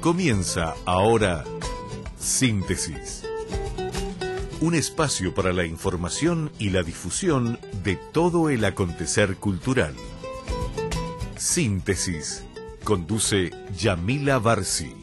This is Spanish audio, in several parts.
Comienza ahora Síntesis. Un espacio para la información y la difusión de todo el acontecer cultural. Síntesis. Conduce Yamila Barsi.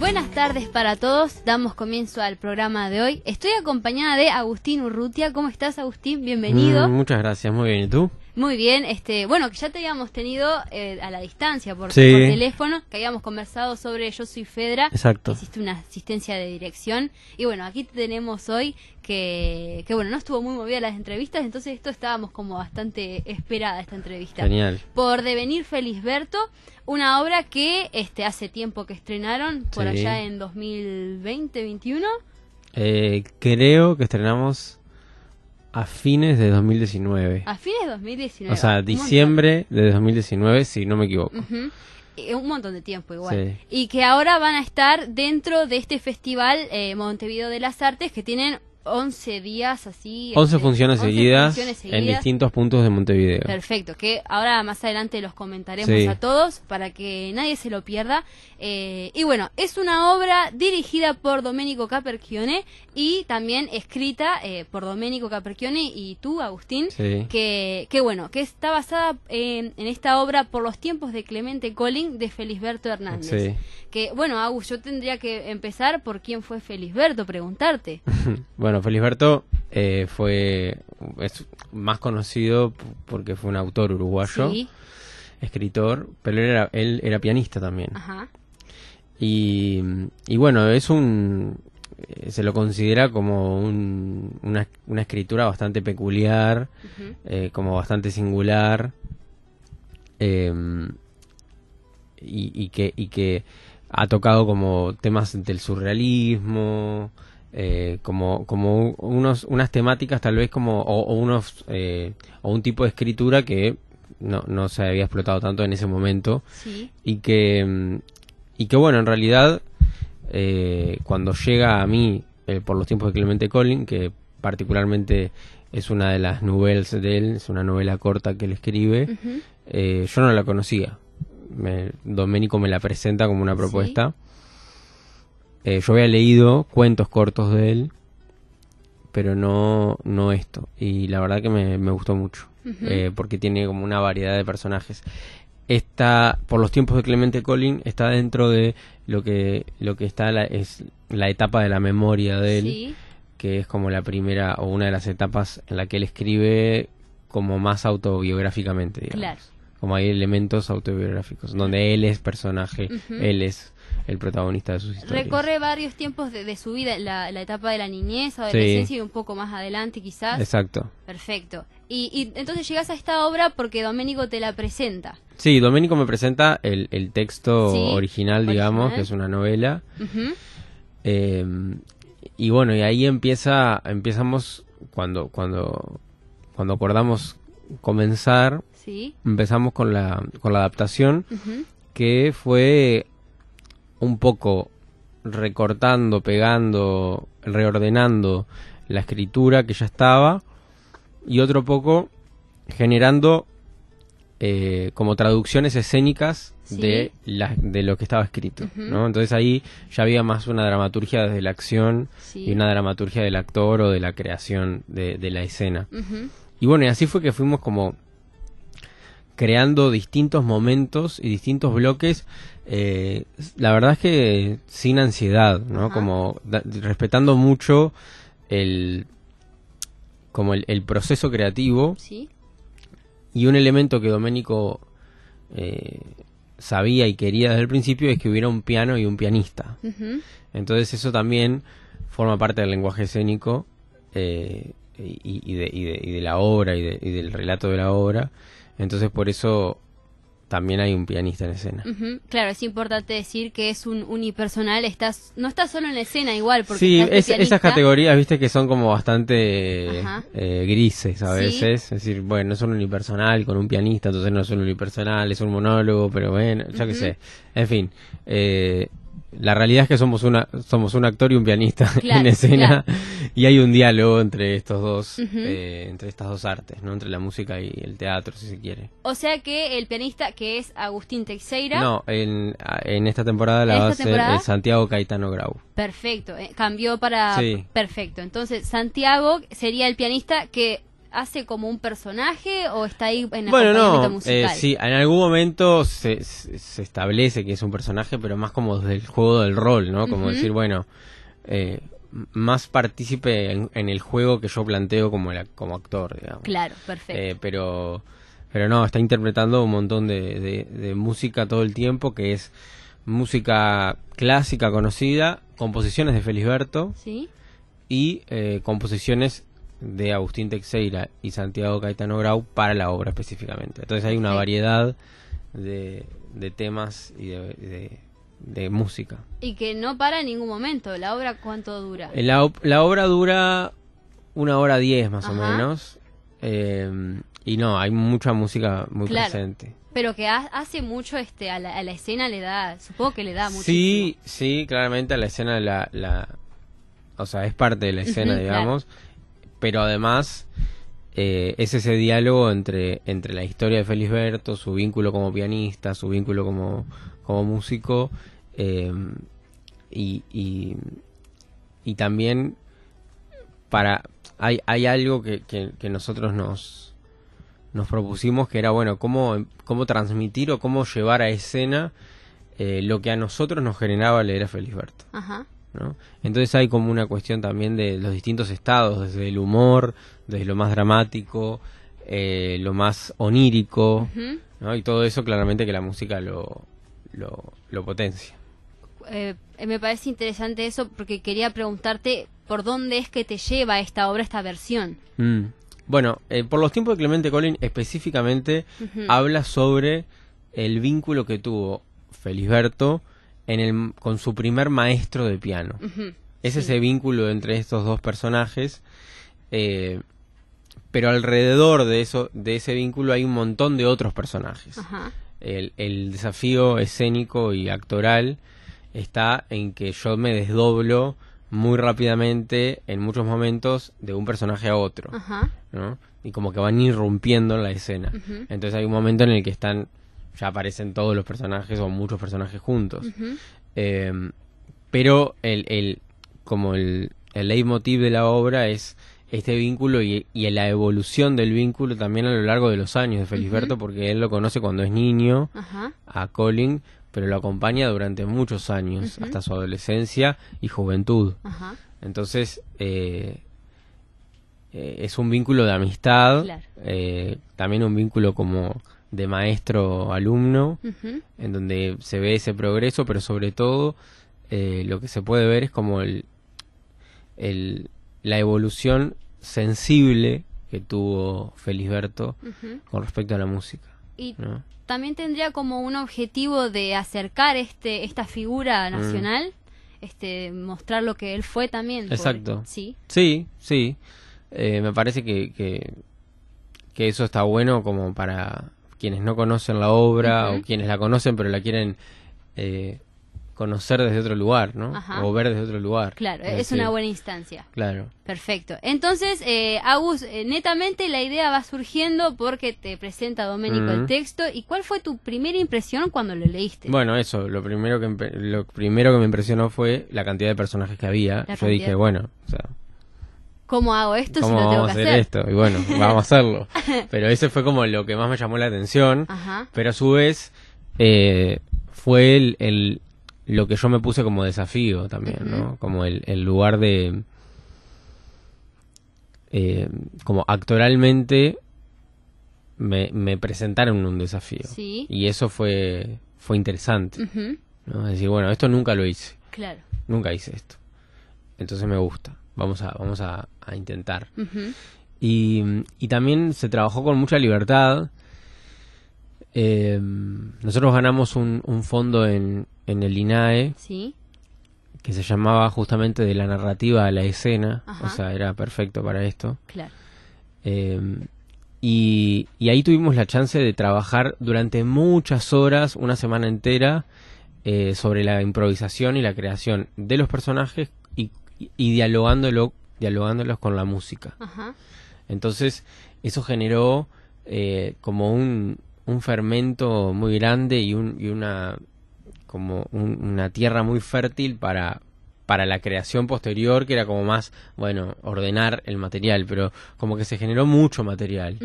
Buenas tardes para todos, damos comienzo al programa de hoy. Estoy acompañada de Agustín Urrutia. ¿Cómo estás, Agustín? Bienvenido. Mm, muchas gracias, muy bien. ¿Y tú? Muy bien, este, bueno, que ya te habíamos tenido eh, a la distancia por, Sí. por teléfono, que habíamos conversado sobre Yo soy Fedra, Exacto. hiciste una asistencia de dirección y bueno, aquí te tenemos hoy que, que bueno, no estuvo muy movida las entrevistas, entonces esto estábamos como bastante esperada esta entrevista. Genial. Por Devenir Felisberto, una obra que este hace tiempo que estrenaron, por Sí. allá en 2020-21. Eh, creo que estrenamos a fines de 2019. A fines de 2019. o sea, montón. diciembre de 2019, si no me equivoco. Eh, Un montón de tiempo igual. Sí. Y que ahora van a estar dentro de este festival eh, Montevideo de las Artes que tienen 11 días así. 11 este, funciones 11 seguidas funciones en distintos puntos de Montevideo. Perfecto, que ahora más adelante los comentaremos Sí. a todos para que nadie se lo pierda. Eh, y bueno, es una obra dirigida por Domenico Caperchione y también escrita eh, por Domenico Caperchione y tú, Agustín, Sí. que, que bueno, que está basada en, en esta obra por los tiempos de Clemente Colling de Felisberto Hernández. Sí. Que bueno, Agus, yo tendría que empezar por quién fue Felisberto, preguntarte. bueno, Felisberto eh, fue es más conocido porque fue un autor uruguayo, Sí, escritor, pero él era, él era pianista también. ajá. Y, y bueno, es un. eh, Se lo considera como un- una, una escritura bastante peculiar, eh, como bastante singular. eh, y, y que, y que ha tocado como temas del surrealismo, eh, como, como unos, unas temáticas tal vez como, o, o unos, eh, o un tipo de escritura que no, no se había explotado tanto en ese momento. Sí, y que mm, y que bueno en realidad eh, cuando llega a mí eh, por los tiempos de Clemente Collin que particularmente es una de las novelas de él es una novela corta que él escribe eh, yo no la conocía. Me, Domenico me la presenta como una Sí. Eh, yo había leído cuentos cortos de él pero no no esto y la verdad que me, me gustó mucho eh, porque tiene como una variedad de personajes. Está, por los tiempos de Clemente Collin, está dentro de lo que, lo que está la, es la etapa de la memoria de él, Sí, que es como la primera o una de las etapas en la que él escribe como más autobiográficamente, digamos. claro. Como hay elementos autobiográficos, donde él es personaje, él es el protagonista de sus historias. Recorre varios tiempos de, de su vida, la, la etapa de la niñez, Sí. adolescencia y un poco más adelante quizás. Exacto. Perfecto. Y, y entonces llegas a esta obra porque Domenico te la presenta. Sí, Domenico me presenta el, el texto Sí, original, digamos, original. que es una novela. Eh, y bueno, y ahí empieza, empezamos cuando, cuando, cuando acordamos comenzar, Sí. empezamos con la, con la adaptación, que fue un poco recortando, pegando, reordenando la escritura que ya estaba, y otro poco generando eh, como traducciones escénicas Sí. de, la- de lo que estaba escrito. ¿no? Entonces ahí ya había más una dramaturgia desde la acción Sí. y una dramaturgia del actor o de la creación de, de la escena. Y bueno, y así fue que fuimos como creando distintos momentos y distintos bloques, eh, la verdad es que sin ansiedad, ¿no? Ajá. Como da- respetando mucho el como el, el proceso creativo Sí. y un elemento que Doménico eh, sabía y quería desde el principio es que hubiera un piano y un pianista. Entonces eso también forma parte del lenguaje escénico eh, y, y de, y de- y de la obra y, de- y del relato de la obra. Entonces por eso también hay un pianista en escena. Claro, es importante decir que es un unipersonal, estás, no estás solo en la escena igual, porque Sí, es- esas categorías, viste, que son como bastante eh, grises a Sí. veces. Es decir, bueno, es un unipersonal con un pianista, entonces no es un unipersonal, es un monólogo, pero bueno, ya que Ujú. sé. En fin, eh, la realidad es que somos una somos un actor y un pianista Claro, en escena claro. y hay un diálogo entre estos dos eh, entre estas dos artes no entre la música y el teatro si se quiere O sea que el pianista que es Agustín Teixeira, no en, en esta temporada la ¿En va a hacer eh, Santiago Caetano Grau perfecto, eh, cambió para Sí. perfecto. Entonces, Santiago sería el pianista que hace como un personaje o está ahí en bueno acompañamiento no musical. eh, sí en algún momento se, se, establece que es un personaje pero más como desde el juego del rol no como decir bueno eh, más partícipe en, en el juego que yo planteo como el ac- como actor digamos Claro, perfecto. Eh, pero pero no está interpretando un montón de, de- de música todo el tiempo que es música clásica conocida composiciones de Felisberto ¿Sí? y eh, composiciones de Agustín Teixeira y Santiago Caetano Grau para la obra específicamente entonces hay una variedad de, de temas y de, de- de música Y que no para en ningún momento. ¿La obra cuánto dura? Eh, La, la obra dura una hora diez más o menos eh, y no hay mucha música muy Claro. presente Pero que ha- hace mucho este a la, a la escena le da, supongo que le da mucho. Sí, sí, claramente a la escena la, la o sea, es parte de la escena, digamos, pero además eh, es ese diálogo entre, entre la historia de Felisberto, su vínculo como pianista, su vínculo como, como músico, eh, y, y, y también para hay, hay algo que, que, nosotros nos, nos propusimos que era, bueno, cómo, cómo transmitir o cómo llevar a escena eh, lo que a nosotros nos generaba leer a Felisberto. Ajá. ¿No? Entonces hay como una cuestión también de los distintos estados, desde el humor, desde lo más dramático, eh, lo más onírico, y todo eso claramente que la música lo, lo, lo potencia. Eh, me parece interesante eso porque quería preguntarte por dónde es que te lleva esta obra, esta versión. Mm. Bueno, eh, por los tiempos de Clemente Colin específicamente habla sobre el vínculo que tuvo Felisberto en el, con su primer maestro de piano. Es Sí. ese vínculo entre estos dos personajes, eh, pero alrededor de eso, de ese vínculo hay un montón de otros personajes. Ajá. El, el desafío escénico y actoral está en que yo me desdoblo muy rápidamente en muchos momentos de un personaje a otro, Ajá. ¿no? Y como que van irrumpiendo en la escena. Entonces hay un momento en el que están, ya aparecen todos los personajes o muchos personajes juntos. Eh, pero el, el como el, el leitmotiv de la obra es este vínculo y, y la evolución del vínculo también a lo largo de los años de Felisberto, porque él lo conoce cuando es niño a Colin, pero lo acompaña durante muchos años, hasta su adolescencia y juventud. Entonces, eh, eh, es un vínculo de amistad, Claro. eh, también un vínculo como de maestro-alumno, en donde se ve ese progreso, pero sobre todo eh, lo que se puede ver es como el, el- la evolución sensible que tuvo Felisberto Ujú. con respecto a la música. Y ¿no? también tendría como un objetivo de acercar este esta Mm. figura nacional, este mostrar lo que él fue también. por- Exacto. Sí. Sí, sí. Eh, me parece que, que, que eso está bueno como para quienes no conocen la obra o quienes la conocen pero la quieren eh, conocer desde otro lugar, ¿no? Ajá. O ver desde otro lugar. Claro, es decir, una buena instancia. Claro. Perfecto. Entonces, eh, Agus, eh, netamente la idea va surgiendo porque te presenta Doménico el texto. ¿Y cuál fue tu primera impresión cuando lo leíste? Bueno, eso, lo primero que lo primero que me impresionó fue la cantidad de personajes que había. La Yo dije, bueno, o sea, ¿Cómo hago esto si ¿cómo lo tengo vamos que a hacer, esto? Y bueno, vamos a hacerlo. Pero ese fue como lo que más me llamó la atención. Ajá. Pero a su vez eh, fue el, el- lo que yo me puse como desafío también, ¿no? Como el, el lugar de... eh, como actoralmente me, me presentaron un desafío. Sí. Y eso fue, fue interesante. Es decir, bueno, esto nunca lo hice. Claro. Nunca hice esto. Entonces me gusta. Vamos a, vamos a, a intentar. Y, y también se trabajó con mucha libertad. Eh, nosotros ganamos un, un fondo en, en el INAE Sí. que se llamaba justamente de la narrativa a la escena. Ajá. O sea, era perfecto para esto. Claro. Eh, y, y ahí tuvimos la chance de trabajar durante muchas horas, una semana entera, eh, sobre la improvisación y la creación de los personajes y, y dialogándolo, dialogándolos con la música. Ajá. Entonces, eso generó eh, como un, un fermento muy grande y, un, y una como un- una tierra muy fértil para para la creación posterior que era como más bueno ordenar el material pero como que se generó mucho material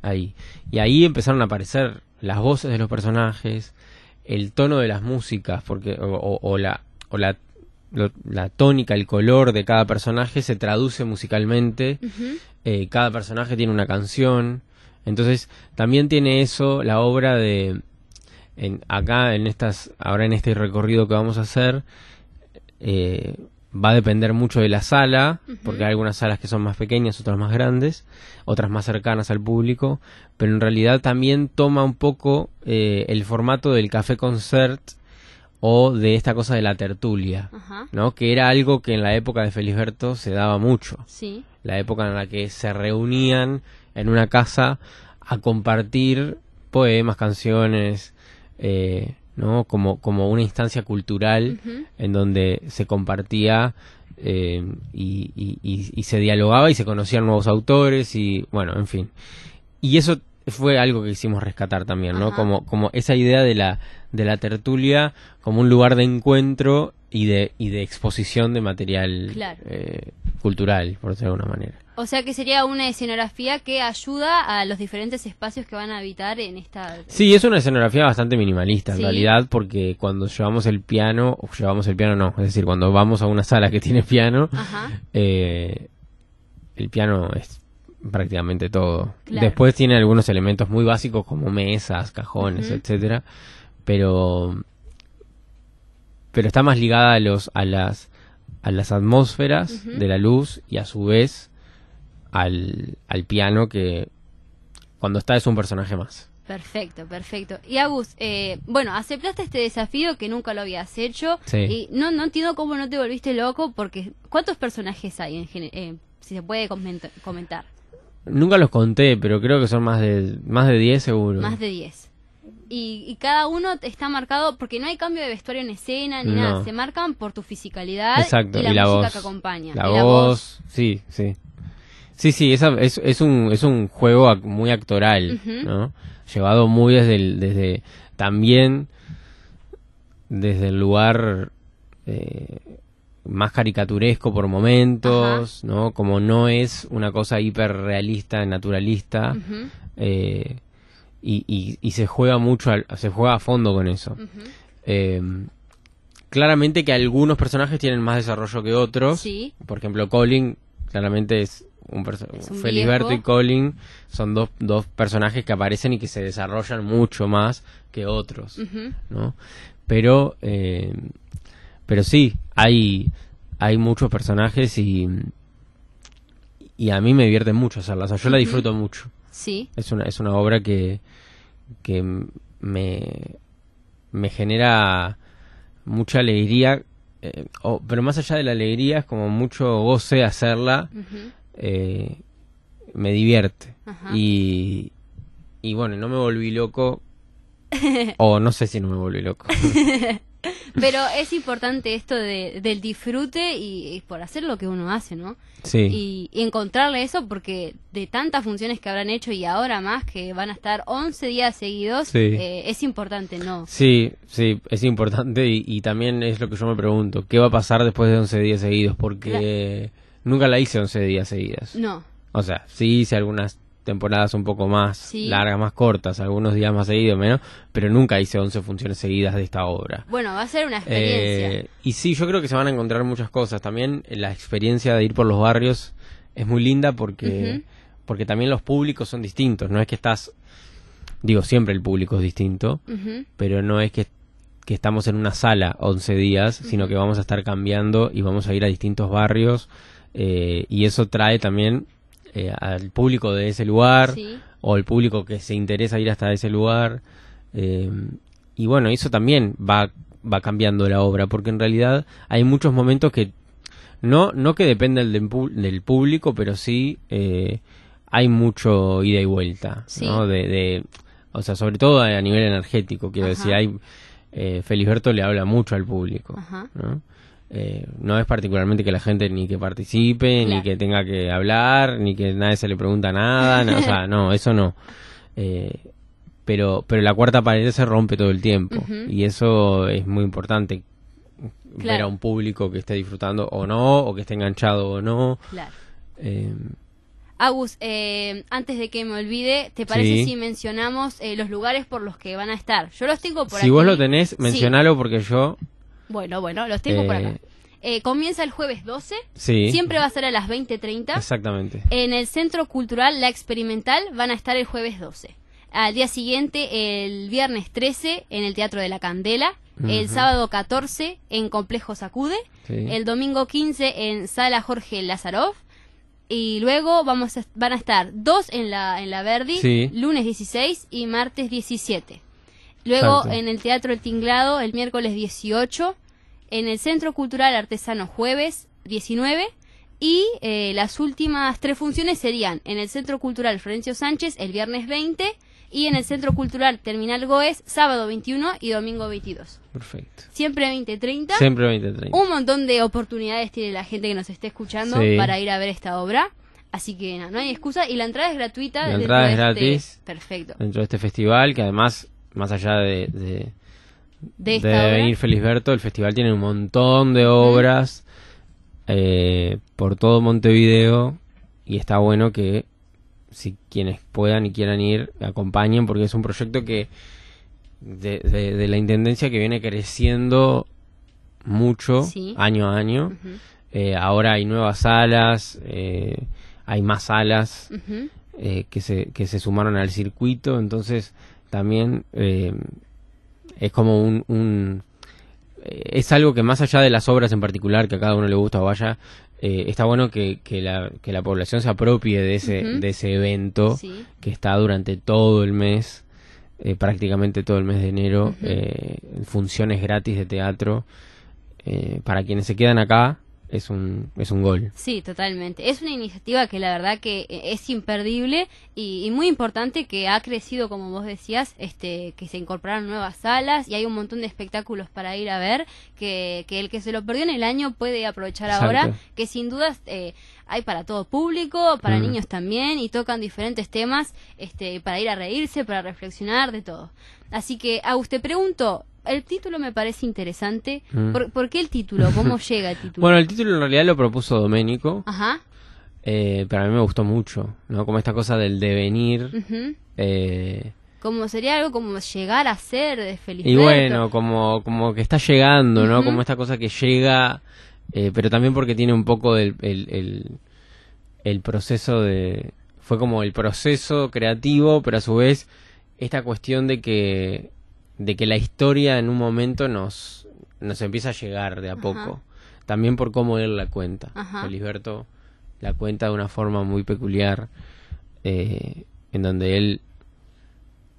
ahí y ahí empezaron a aparecer las voces de los personajes el tono de las músicas porque o, o- o la o la lo- la tónica el color de cada personaje se traduce musicalmente. Eh, cada personaje tiene una canción. Entonces, también tiene eso la obra de en, acá en estas ahora en este recorrido que vamos a hacer eh, va a depender mucho de la sala, porque hay algunas salas que son más pequeñas, otras más grandes, otras más cercanas al público, pero en realidad también toma un poco eh, el formato del café concert o de esta cosa de la tertulia, Ajá. ¿no? Que era algo que en la época de Felisberto se daba mucho Sí. la época en la que se reunían en una casa a compartir poemas, canciones, eh, ¿no? Como, como una instancia cultural en donde se compartía eh, y, y- y- y se dialogaba y se conocían nuevos autores y bueno, en fin. Y eso fue algo que quisimos rescatar también, ¿no? Ajá. Como, como esa idea de la, de la tertulia como un lugar de encuentro y de, y de exposición de material Claro. eh, cultural, por decirlo de alguna manera. O sea que sería una escenografía que ayuda a los diferentes espacios que van a habitar en esta... Sí, es una escenografía bastante minimalista en Sí. realidad, porque cuando llevamos el piano, o llevamos el piano no, es decir, cuando vamos a una sala que tiene piano, Ajá. eh, el piano es prácticamente todo. Claro. Después tiene algunos elementos muy básicos como mesas, cajones, Ujú. etcétera, pero pero está más ligada a los a las a las atmósferas de la luz y a su vez al, al piano que cuando está es un personaje más. Perfecto, perfecto. Y Agus, eh, bueno, aceptaste este desafío que nunca lo habías hecho Sí. y no, no entiendo cómo no te volviste loco porque ¿cuántos personajes hay en eh, si se puede comenta- comentar? Nunca los conté, pero creo que son más de más de 10 seguro. Más de 10. Y, y cada uno está marcado porque no hay cambio de vestuario en escena ni No. nada, se marcan por tu fisicalidad Exacto, y la, y la música voz. que acompaña. La, Y voz, sí, sí. Sí, sí, esa, es, es, un, es un juego muy actoral. ¿no? Llevado muy desde el, desde, también desde el lugar eh, más caricaturesco por momentos, ¿no? Como no es una cosa hiperrealista, naturalista, eh, y, y, y se juega mucho, al- se juega a fondo con eso. Eh, claramente que algunos personajes tienen más desarrollo que otros. Sí, Por ejemplo, Colin claramente es un personaje. Es un Feliberto viejo. y Colin son dos, dos personajes que aparecen y que se desarrollan mucho más que otros, ¿no? Pero, eh, pero sí, hay, hay muchos personajes y, y a mí me divierte mucho hacerla. O sea, yo la disfruto mucho. sí, Es una, es una obra que, que me, me genera mucha alegría, eh, pero más allá de la alegría es como mucho goce hacerla, eh, me divierte. Ajá. Y, y bueno, no me volví loco, o no sé si no me volví loco. Pero es importante esto de, del disfrute y, y por hacer lo que uno hace, ¿no? Sí, Y, y encontrarle eso porque de tantas funciones que habrán hecho y ahora más que van a estar 11 días seguidos, Sí. eh, es importante, ¿no? sí, sí, es importante y, y también es lo que yo me pregunto, ¿qué va a pasar después de 11 días seguidos? Porque nunca la hice 11 días seguidas. No, O sea, sí hice algunas temporadas un poco más Sí. largas, más cortas, algunos días más seguidos, menos, pero nunca hice 11 funciones seguidas de esta obra. bueno, va a ser una experiencia. Eh, y sí, yo creo que se van a encontrar muchas cosas. También eh, la experiencia de ir por los barrios es muy linda porque, porque también los públicos son distintos. No es que estás, digo, siempre el público es distinto, pero no es que, que estamos en una sala 11 días, sino que vamos a estar cambiando y vamos a ir a distintos barrios eh, y eso trae también eh, al público de ese lugar Sí, o el público que se interesa ir hasta ese lugar. eh, y bueno, eso también va, va cambiando la obra, porque en realidad hay muchos momentos que no, no que dependen del, del público, pero sí eh, hay mucho ida y vuelta, Sí. ¿no? De, de- o sea, sobre todo a nivel energético, quiero Ajá. decir, hay eh, Felisberto le habla mucho al público. ¿no? Eh, no es particularmente que la gente ni que participe, ni que tenga que hablar, ni que nadie se le pregunta nada, no, o sea, no, eso no. Eh, pero, pero la cuarta pared se rompe todo el tiempo y eso es muy importante. Ver a un público que esté disfrutando o no, o que esté enganchado o no. Claro. Eh, Agus, eh, antes de que me olvide, ¿te parece Sí. si mencionamos eh, los lugares por los que van a estar? Yo los tengo por si aquí. vos lo tenés, Sí. mencionalo porque yo... Bueno, bueno, los tengo por Eh, acá. Eh, comienza el jueves 12. Sí, Siempre va a ser a las 20.30. exactamente. En el Centro Cultural La Experimental van a estar el jueves 12. Al día siguiente, el viernes 13, en el Teatro de la Candela. El sábado 14, en Complejo Sacude. Sí. El domingo 15, en Sala Jorge Lazarov. Y luego vamos a- van a estar dos en la, en la Verdi, Sí. lunes 16 y martes 17. Luego Exacto. en el Teatro El Tinglado, el miércoles 18. En el Centro Cultural Artesano, jueves 19. Y eh, las últimas tres funciones serían en el Centro Cultural Florencio Sánchez el viernes 20 y en el Centro Cultural Terminal Goes sábado 21 y domingo 22. Perfecto. Siempre 20-30. Siempre 2030. Un montón de oportunidades tiene la gente que nos esté escuchando Sí. para ir a ver esta obra. Así que no, no hay excusa. Y la entrada es gratuita. La entrada es este- gratis. Perfecto. dentro de este festival, que además, más allá de, de, De esta de obra. venir Felisberto, el festival tiene un montón de obras eh, por todo Montevideo y está bueno que si quienes puedan y quieran ir, acompañen porque es un proyecto que de, la Intendencia que viene creciendo mucho Sí. año a año. Eh, ahora hay nuevas salas, eh, hay más salas eh, que, se, que se sumaron al circuito, entonces también eh, es como un, un- eh, es algo que más allá de las obras en particular que a cada uno le gusta o vaya, eh, está bueno que, que la, que la población se apropie de ese, de ese evento Sí. que está durante todo el mes, eh, prácticamente todo el mes de enero, eh, funciones gratis de teatro. para quienes se quedan acá, es un, es un gol. Sí, totalmente. Es una iniciativa que la verdad que eh, es imperdible y, y muy importante que ha crecido, como vos decías, este, que se incorporaron nuevas salas y hay un montón de espectáculos para ir a ver que, que el que se lo perdió en el año puede aprovechar Exacto. ahora, que sin dudas eh, hay para todo público, para Mm. niños también y tocan diferentes temas este, para ir a reírse, para reflexionar, de todo. Así que, Agus, te pregunto, el título me parece interesante. Mm. ¿Por, por qué el título? ¿Cómo llega el título? Bueno, el título en realidad lo propuso Doménico, Ajá. eh, pero a mí me gustó mucho, ¿no? Como esta cosa del devenir. Ujú. eh, Como sería algo como llegar a ser de feliz. y bueno, como, como que está llegando, ¿no? Como esta cosa que llega, eh, pero también porque tiene un poco del el, el, el proceso de... Fue como el proceso creativo, pero a su vez esta cuestión de que, de que la historia en un momento nos, nos empieza a llegar de a Ajá. poco. También por cómo él la cuenta. Felisberto la cuenta de una forma muy peculiar, eh, en donde él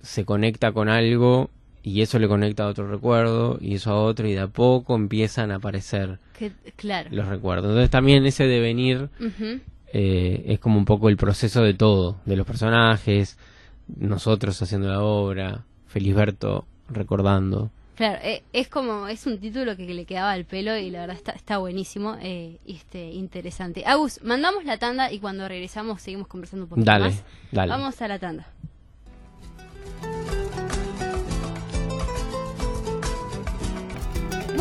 se conecta con algo y eso le conecta a otro recuerdo y eso a otro y de a poco empiezan a aparecer Que- claro. los recuerdos. Entonces también ese devenir eh, es como un poco el proceso de todo, de los personajes, nosotros haciendo la obra, Felisberto recordando. Claro, eh, es como, es un título que le quedaba al pelo y la verdad está, está buenísimo, eh, este, interesante. Agus, mandamos la tanda y cuando regresamos seguimos conversando un poquito Dale, más. dale. Vamos a la tanda.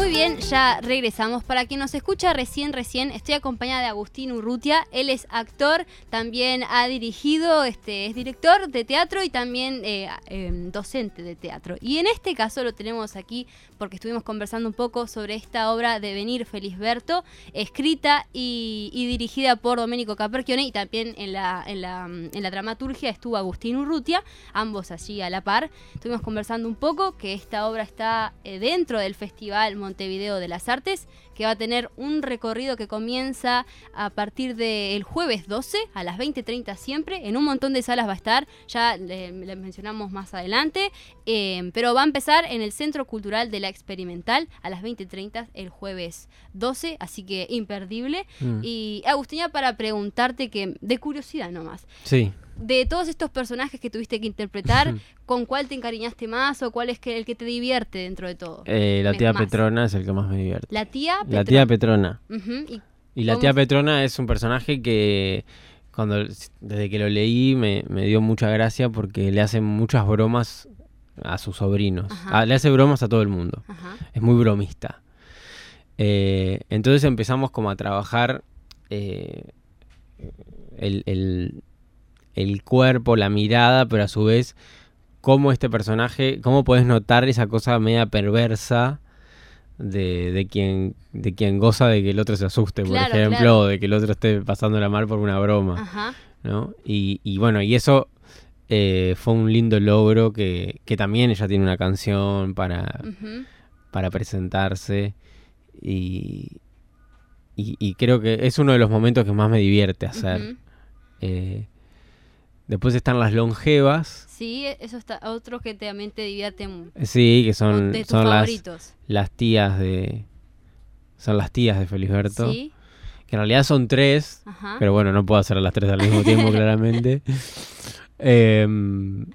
Muy bien, ya regresamos. Para quien nos escucha recién, recién, estoy acompañada de Agustín Urrutia. Él es actor, también ha dirigido, este, es director de teatro y también eh, em, docente de teatro. Y en este caso lo tenemos aquí porque estuvimos conversando un poco sobre esta obra de Venir Felisberto, escrita y, dirigida por Domenico Caperchione y también en la, en, la, en la dramaturgia estuvo Agustín Urrutia, ambos allí a la par. Estuvimos conversando un poco que esta obra está eh, dentro del Festival Montevideo de las Artes, que va a tener un recorrido que comienza a partir del jueves 12 a las 20.30 siempre. En un montón de salas va a estar, ya le, le mencionamos más adelante, eh, pero va a empezar en el Centro Cultural de la Experimental a las 20.30 el jueves 12, así que imperdible. Mm. Y Agustina, para preguntarte que, de curiosidad nomás, Sí. De todos estos personajes que tuviste que interpretar, ¿con cuál te encariñaste más o cuál es que, el que te divierte dentro de todo? Eh, la tía más. Petrona es el que más me divierte. La tía La tía Petrona. Y Y la ¿Cómo tía Petrona es un personaje que cuando desde que lo leí me, me dio mucha gracia porque le hace muchas bromas a sus sobrinos. Ah, le hace bromas a todo el mundo. Ajá. Es muy bromista. Eh, entonces empezamos como a trabajar eh, el, el- el cuerpo, la mirada, pero a su vez cómo este personaje, cómo puedes notar esa cosa media perversa de, de quien de quien goza de que el otro se asuste, por ejemplo, claro. o de que el otro esté pasando la mar por una broma. Ajá. ¿no? Y, y bueno, y eso eh, fue un lindo logro que, que también ella tiene una canción para, para presentarse y, y, y creo que es uno de los momentos que más me divierte hacer. Eh, después están las longevas, Sí, eso está. Otros que también te divierten. sí, que son, de tus son las, favoritos. las tías de... Son las tías de Felisberto, Sí. que en realidad son tres, Ajá. Pero bueno, no puedo hacer las tres al mismo tiempo, claramente. Em,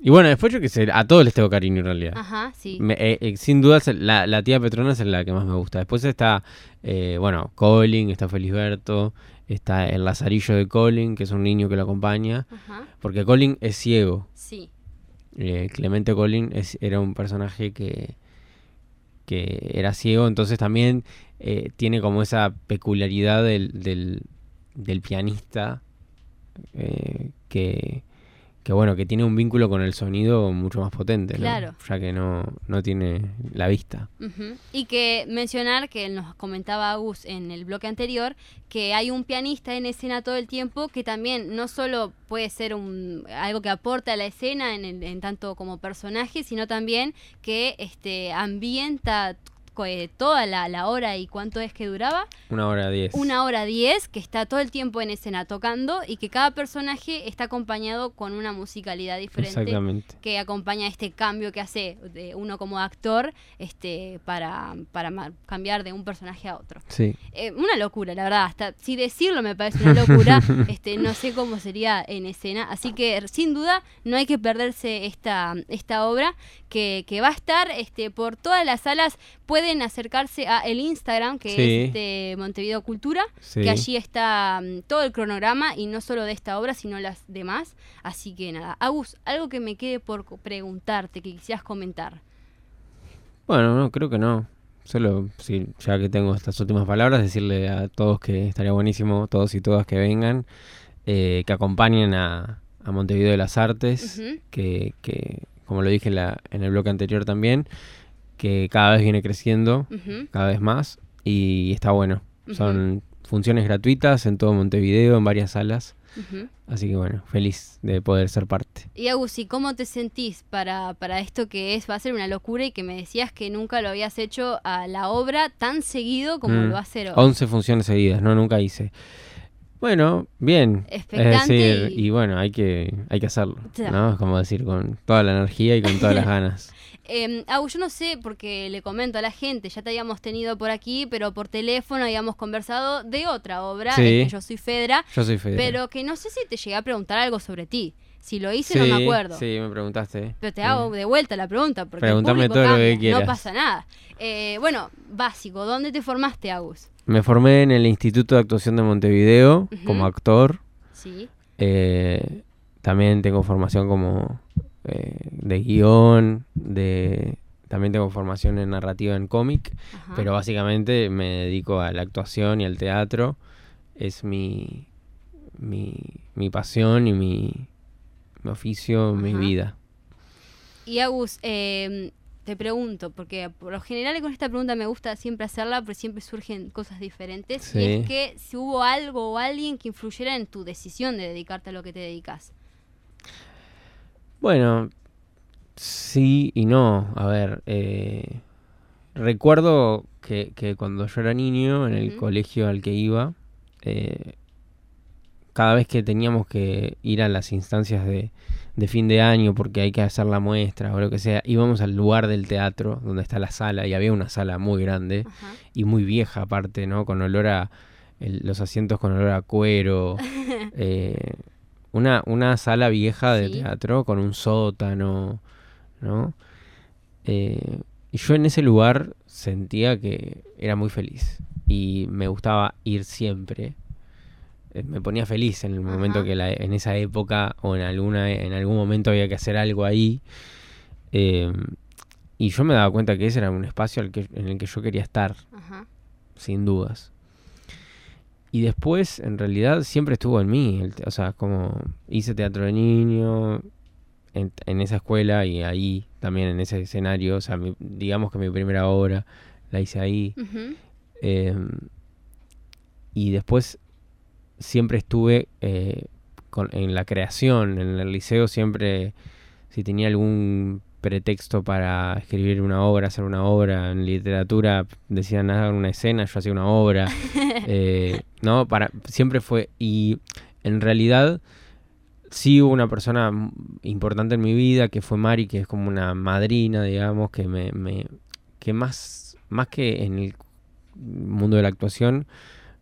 y bueno, después yo que sé, a todos les tengo cariño en realidad. Ajá, sí. Me- eh, eh, sin duda, la, la tía Petrona es la que más me gusta. Después está, eh, bueno, Colin, está Felisberto, está el Lazarillo de Colin, que es un niño que lo acompaña. Ajá. Porque Colin es ciego. Sí. Eh, Clemente Colin es, era un personaje que, que era ciego, entonces también eh, tiene como esa peculiaridad del, del, del pianista eh, que, que, bueno, que tiene un vínculo con el sonido mucho más potente, ¿no? Claro. ya que no, no tiene la vista. Y que mencionar que nos comentaba Agus en el bloque anterior que hay un pianista en escena todo el tiempo que también no solo puede ser un, algo que aporta a la escena en, el- en tanto como personaje, sino también que este ambienta eh, toda la, la hora y cuánto es que duraba, Una hora diez. una hora diez, que está todo el tiempo en escena tocando y que cada personaje está acompañado con una musicalidad diferente Exactamente. que acompaña este cambio que hace de uno como actor este para, para cambiar de un personaje a otro. Sí. Eh, una locura, la verdad, hasta si decirlo me parece una locura, este no sé cómo sería en escena, así que sin duda no hay que perderse esta, esta obra que, que va a estar este por todas las salas, pueden acercarse a el Instagram que Sí. es este Montevideo Cultura, Sí. que allí está mm, todo el cronograma y no solo de esta obra, sino las demás. Así que nada, Agus, algo que me quede por preguntarte, que quisieras comentar. Bueno, no, creo que no. Solo, sí, ya que tengo estas últimas palabras, decirle a todos que estaría buenísimo, todos y todas que vengan, eh, que acompañen a, a Montevideo de las Artes, que, que, como lo dije en, la, en el bloque anterior también, que cada vez viene creciendo, cada vez más, y está bueno. Son funciones gratuitas en todo Montevideo, en varias salas, así que bueno, feliz de poder ser parte. Y Agus, ¿y cómo te sentís para, para esto que es, va a ser una locura y que me decías que nunca lo habías hecho a la obra tan seguido como Mm. lo va a hacer hoy? 11 funciones seguidas, no, nunca hice. Bueno, bien. Es Expectante decir, y- y... bueno, hay que, hay que hacerlo. ¿no? Es como decir, con toda la energía y con todas las ganas. Eh, Agus, yo no sé, porque le comento a la gente, ya te habíamos tenido por aquí, pero por teléfono habíamos conversado de otra obra, Sí. en que yo soy Fedra, Yo soy Fede. pero que no sé si te llegué a preguntar algo sobre ti. Si lo hice, no me acuerdo. Sí, me preguntaste. Pero te hago de vuelta la pregunta, porque el todo lo que cambia, quieras. no pasa nada. Eh, bueno, básico, ¿dónde te formaste, Agus? Me formé en el Instituto de Actuación de Montevideo como actor. Sí. Eh, también tengo formación como eh, de guion, de también tengo formación en narrativa en cómic, pero básicamente me dedico a la actuación y al teatro. Es mi, mi, mi pasión y mi, mi oficio, mi vida. Y Agus, eh, te pregunto, porque por lo general con esta pregunta me gusta siempre hacerla, porque siempre surgen cosas diferentes. Sí. Y es que si hubo algo o alguien que influyera en tu decisión de dedicarte a lo que te dedicas. Bueno, sí y no. A ver, eh, recuerdo que, que cuando yo era niño, en el colegio al que iba, eh, cada vez que teníamos que ir a las instancias de, de fin de año porque hay que hacer la muestra o lo que sea, íbamos al lugar del teatro donde está la sala y había una sala muy grande y muy vieja aparte, ¿no? Con olor a el- los asientos con olor a cuero, eh, una, una sala vieja de Sí. teatro con un sótano, ¿no? Eh, y yo en ese lugar sentía que era muy feliz y me gustaba ir siempre. Eh, Me ponía feliz en el momento Ajá. que la- en esa época o en alguna en algún momento había que hacer algo ahí. Eh, y yo me daba cuenta que ese era un espacio al que- en el que yo quería estar Ajá. sin dudas. Y después, en realidad, siempre estuvo en mí. el o sea, como hice teatro de niño en, en esa escuela y ahí también en ese escenario. O sea, mi- digamos que mi primera obra la hice ahí. Eh, y después siempre estuve eh, con- en la creación. En el liceo siempre, si tenía algún pretexto para escribir una obra, hacer una obra, en literatura decían hagan una escena, yo hacía una obra. Eh, no, para, siempre fue. Y en realidad sí hubo una persona importante en mi vida que fue Mari, que es como una madrina, digamos, que me, me- que más, más que en el mundo de la actuación,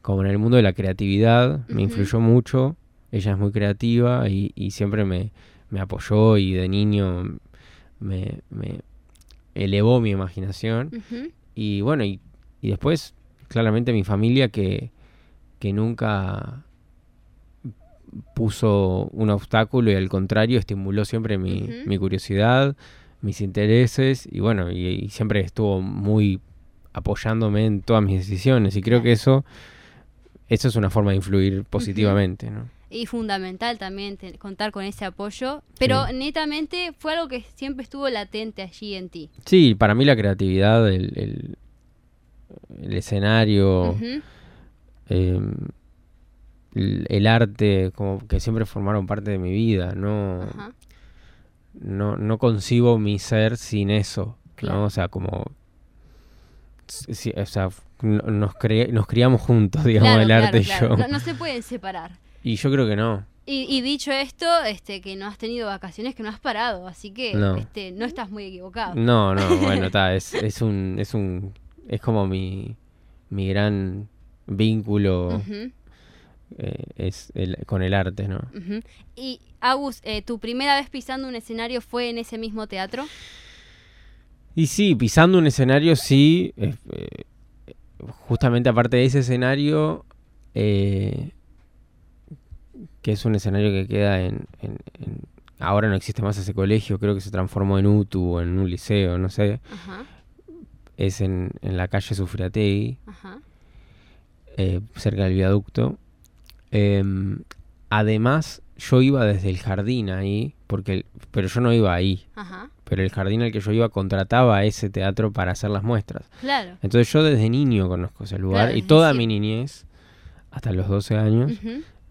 como en el mundo de la creatividad, me influyó mucho. Ella es muy creativa y, y siempre me, me apoyó y de niño me, me elevó mi imaginación. Y bueno, y, y después, claramente mi familia que, que nunca puso un obstáculo y al contrario estimuló siempre mi, mi curiosidad, mis intereses. Y bueno, y, y siempre estuvo muy apoyándome en todas mis decisiones. Y creo que eso, eso es una forma de influir positivamente, ¿no? Y fundamental también te- contar con ese apoyo, pero netamente fue algo que siempre estuvo latente allí en ti. Sí, para mí la creatividad, el, el, el escenario, eh, el, el arte, como que siempre formaron parte de mi vida. No, no, no concibo mi ser sin eso. Claro. ¿no? O sea, como. o sea, no- nos, cre- nos criamos juntos, digamos, Claro, el claro, arte y yo. No, no se pueden separar. Y yo creo que no. Y, y dicho esto, este, que no has tenido vacaciones, que no has parado, así que No. este, no estás muy equivocado. No, no, bueno, está, es, es un, es un, es como mi, mi gran vínculo eh, es el- con el arte, ¿no? Y Agus, eh, ¿tu primera vez pisando un escenario fue en ese mismo teatro? Y sí, pisando un escenario, sí. eh, justamente aparte de ese escenario, eh, que es un escenario que queda en, en- en- Ahora no existe más ese colegio, creo que se transformó en UTU o en un liceo, no sé. Ajá, Es en, en la calle Sufriategui, ajá. eh, cerca del viaducto. Em, además, yo iba desde el jardín ahí, porque el- pero yo no iba ahí. Ajá, Pero el jardín al que yo iba contrataba a ese teatro para hacer las muestras. claro. Entonces yo desde niño conozco ese lugar Claro, y toda mi niñez, hasta los 12 años,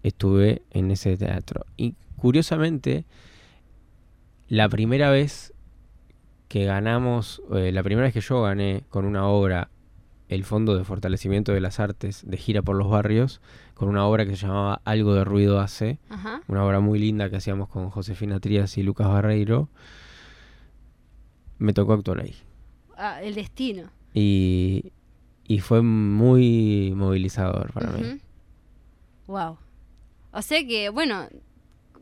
estuve en ese teatro. Y curiosamente, la primera vez que ganamos, eh, la primera vez que yo gané con una obra el Fondo de Fortalecimiento de las Artes de gira por los barrios, con una obra que se llamaba Algo de Ruido Hace, Ajá, una obra muy linda que hacíamos con Josefina Trías y Lucas Barreiro, me tocó actuar ahí. Ah, el destino. Y, y fue muy movilizador para mí. Wow. O sea que, bueno,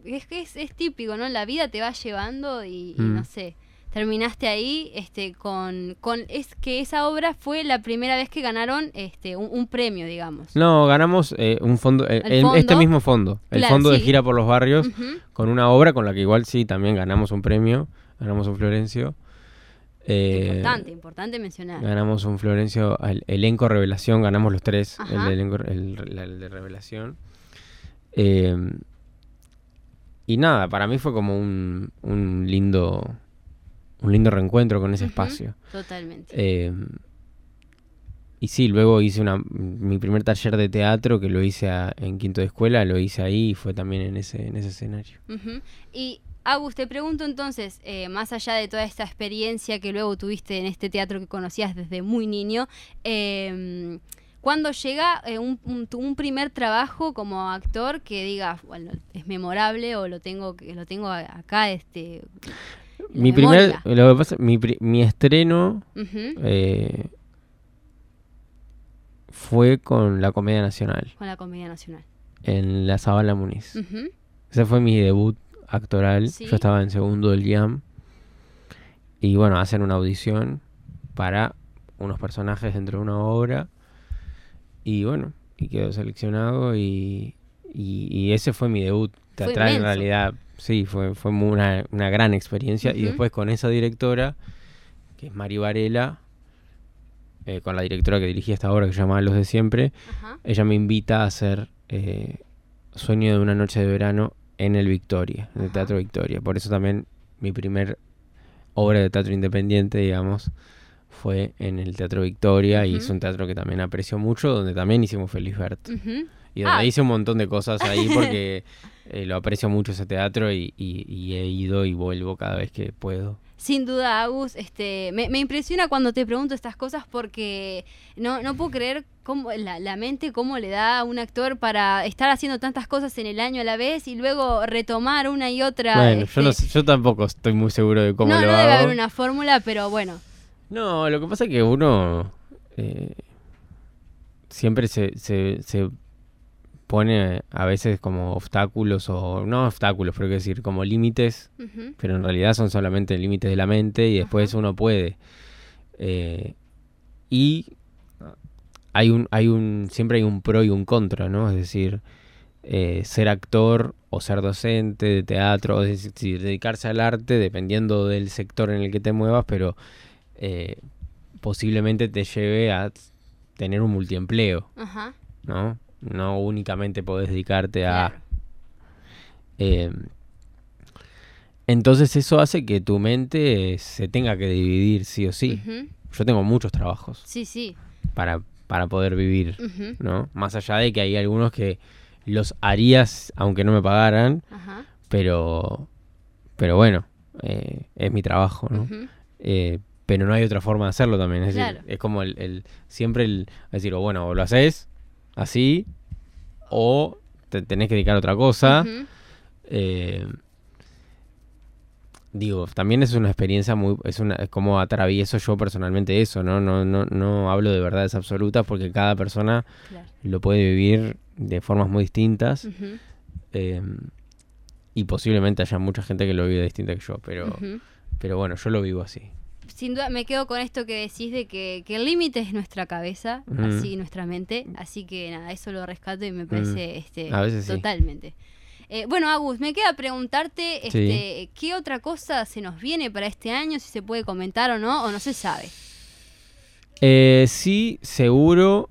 es que es, es típico, ¿no? La vida te va llevando y, y Mm. no sé. Terminaste ahí este con, con es que esa obra fue la primera vez que ganaron este un, un premio, digamos. No, ganamos eh, un fondo, eh, El el- este mismo fondo, el Claro, fondo de gira por los barrios, con una obra con la que igual sí también ganamos un premio, ganamos un Florencio. Eh, importante, importante mencionar. Ganamos un Florencio, el elenco Revelación, ganamos los tres, el, Ajá. elenco- el de Revelación. Eh, y nada, para mí fue como un, un lindo un lindo reencuentro con ese espacio. Totalmente. Eh, y sí, luego hice una, mi primer taller de teatro que lo hice a- en quinto de escuela, lo hice ahí y fue también en ese, en ese escenario. Y Agus, te pregunto entonces, eh, más allá de toda esta experiencia que luego tuviste en este teatro que conocías desde muy niño, eh, ¿cuándo llega eh, un, un- tu- un primer trabajo como actor que digas, bueno, es memorable o lo tengo, que- lo tengo acá, este... Mi primer, lo que pasa, mi, mi estreno eh, fue con la Comedia Nacional, Con la Comedia Nacional. en la Zabala Muniz. Ese fue mi debut actoral. Sí. Yo estaba en segundo del IAM. Y bueno, hacen una audición para unos personajes dentro de una obra. Y bueno, y quedó seleccionado y, y, y ese fue mi debut teatral en realidad. Sí, fue, fue una, una gran experiencia. Y después con esa directora, que es Mari Varela, eh, con la directora que dirigía esta obra que se llama Los de Siempre, ella me invita a hacer eh, Sueño de una noche de verano en el Victoria, en el. Teatro Victoria. Por eso también mi primer obra de teatro independiente, digamos, fue en el Teatro Victoria y es un teatro que también aprecio mucho, donde también hicimos Felisbert. Ujú. Y donde Ah. hice un montón de cosas ahí porque eh, lo aprecio mucho ese teatro y, y- y he ido y vuelvo cada vez que puedo. Sin duda, Agus, este, me, me impresiona cuando te pregunto estas cosas porque no, no puedo creer cómo la, la mente cómo le da a un actor para estar haciendo tantas cosas en el año a la vez y luego retomar una y otra. bueno, este, yo, no sé- yo tampoco estoy muy seguro de cómo no, lo no hago. debe haber una fórmula, pero bueno. No, lo que pasa es que uno eh, siempre se, se, se pone a veces como obstáculos o no obstáculos, pero que decir, como límites, pero en realidad son solamente límites de la mente y después uno puede. Eh, y hay un, hay un, siempre hay un pro y un contra, ¿no? Es decir, eh, ser actor o ser docente de teatro, o es decir, dedicarse al arte dependiendo del sector en el que te muevas, pero eh, posiblemente te lleve a tener un multiempleo, Ajá. ¿no? No únicamente podés dedicarte a... Claro. eh, entonces eso hace que tu mente se tenga que dividir sí o sí. Yo tengo muchos trabajos Sí, sí. para, para poder vivir. ¿no? Más allá de que hay algunos que los harías aunque no me pagaran, Ajá. pero, pero bueno, eh, es mi trabajo, ¿no? Eh, pero no hay otra forma de hacerlo también. Es, decir, Claro. es como el, el- siempre el decir, o bueno, o lo haces así, o te tenés que dedicar a otra cosa. Eh, digo, también es una experiencia muy, es una, es como atravieso yo personalmente eso, ¿no? No, no, no hablo de verdades absolutas porque cada persona Claro. lo puede vivir de formas muy distintas. Eh, y posiblemente haya mucha gente que lo vive distinta que yo, pero, pero bueno, yo lo vivo así. Sin duda me quedo con esto que decís de que, que el límite es nuestra cabeza, Ujú. así nuestra mente, así que nada, eso lo rescato y me parece este, A veces sí. totalmente. Eh, bueno, Agus, me queda preguntarte este, qué otra cosa se nos viene para este año, si se puede comentar o no, o no se sabe. Eh, sí, seguro.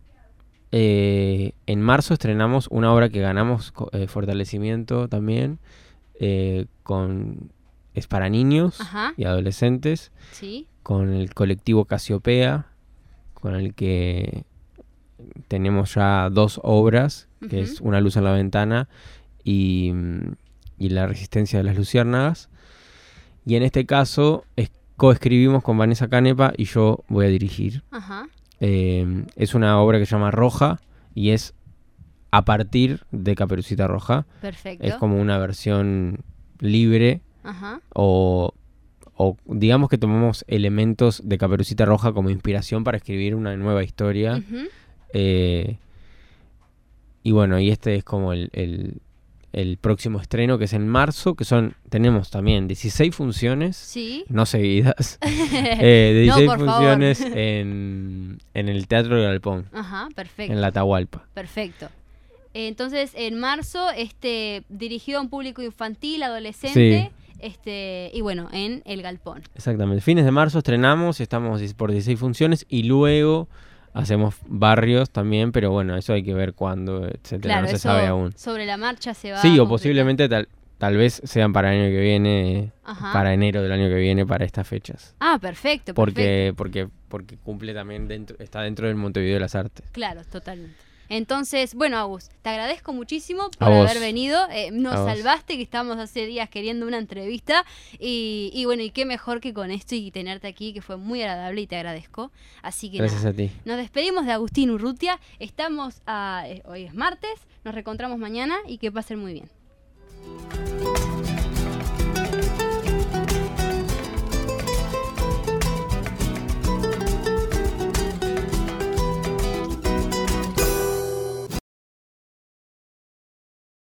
eh, en marzo estrenamos una obra que ganamos eh, fortalecimiento también. eh, con es para niños Ajá. y adolescentes. ¿Sí? Con el colectivo Casiopea. Con el que tenemos ya dos obras. Que es. Una luz en la ventana y, y La resistencia de las luciérnagas. Y en este caso es- coescribimos con Vanessa Canepa y yo voy a dirigir. Eh, es una obra que se llama Roja y es a partir de Caperucita Roja. Perfecto. Es como una versión libre Ajá. o, o digamos que tomamos elementos de Caperucita Roja como inspiración para escribir una nueva historia. Eh, y bueno, y este es como el, el- el próximo estreno que es en marzo, que son, tenemos también 16 funciones, Sí. no seguidas, eh, de No, 16 por favor. funciones en, en el Teatro de Galpón, Ajá, perfecto. en la Atahualpa. Perfecto. Entonces, en marzo, este, dirigido a un público infantil, adolescente, este, y bueno, en El Galpón. Exactamente. Fines de marzo estrenamos y estamos por 16 funciones y luego hacemos barrios también, pero bueno, eso hay que ver cuándo, etcétera, Claro, no se sabe aún. sobre la marcha se va. Sí, o posiblemente tal, tal vez sean para el año que viene, Ajá. para enero del año que viene, para estas fechas. Ah, perfecto, perfecto. Porque, porque, porque cumple también dentro, está dentro del Montevideo de las Artes. Claro, totalmente. Entonces, bueno, Agus, te agradezco muchísimo por haber venido. Eh, nos A vos. salvaste, que estábamos hace días queriendo una entrevista. Y, y bueno, y qué mejor que con esto y tenerte aquí, que fue muy agradable y te agradezco. Así que Gracias nada. a ti. Nos despedimos de Agustín Urrutia. Estamos a, eh, hoy es martes, nos reencontramos mañana y que pasen muy bien.